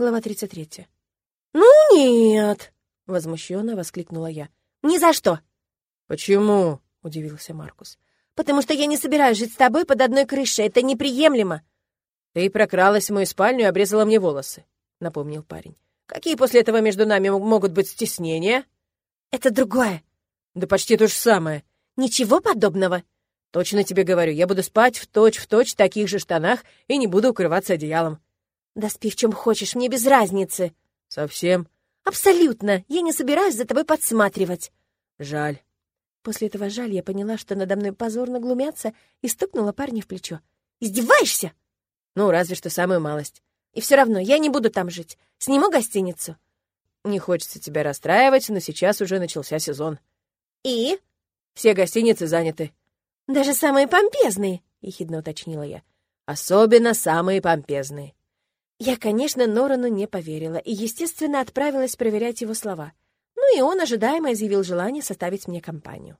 Глава 33. «Ну нет!» — возмущенно воскликнула я. «Ни за что!» «Почему?» — удивился Маркус. «Потому что я не собираюсь жить с тобой под одной крышей. Это неприемлемо!» «Ты прокралась в мою спальню и обрезала мне волосы», — напомнил парень. «Какие после этого между нами могут быть стеснения?» «Это другое». «Да почти то же самое». «Ничего подобного». «Точно тебе говорю, я буду спать в точь-в-точь точь таких же штанах и не буду укрываться одеялом». «Да спи в чем хочешь, мне без разницы». «Совсем?» «Абсолютно. Я не собираюсь за тобой подсматривать». «Жаль». После этого жаль я поняла, что надо мной позорно глумятся, и стукнула парня в плечо. «Издеваешься?» Ну, разве что самую малость. И все равно я не буду там жить. Сниму гостиницу. Не хочется тебя расстраивать, но сейчас уже начался сезон. И? Все гостиницы заняты. Даже самые помпезные, — ехидно уточнила я. Особенно самые помпезные. Я, конечно, Норану не поверила и, естественно, отправилась проверять его слова. Ну и он ожидаемо изъявил желание составить мне компанию.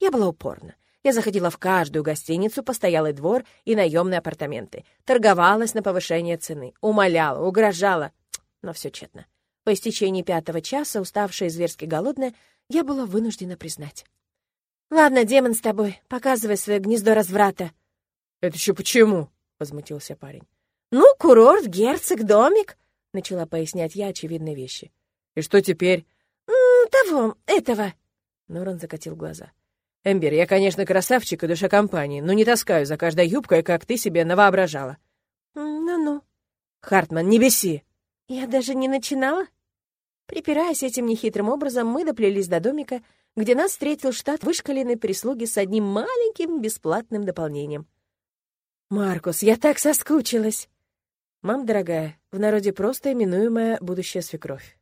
Я была упорна. Я заходила в каждую гостиницу, постоялый двор и наемные апартаменты. Торговалась на повышение цены, умоляла, угрожала. Но все тщетно. По истечении пятого часа, уставшая и зверски голодная, я была вынуждена признать. «Ладно, демон с тобой, показывай свое гнездо разврата». «Это еще почему?» — возмутился парень. «Ну, курорт, герцог, домик», — начала пояснять я очевидные вещи. «И что теперь?» «Того, этого». Норан закатил глаза. «Эмбер, я, конечно, красавчик и душа компании, но не таскаю за каждой юбкой, как ты себе навоображала». «Ну-ну». «Хартман, не беси!» «Я даже не начинала?» Припираясь этим нехитрым образом, мы доплелись до домика, где нас встретил штат вышкаленной прислуги с одним маленьким бесплатным дополнением. «Маркус, я так соскучилась!» «Мам, дорогая, в народе просто именуемая будущая свекровь».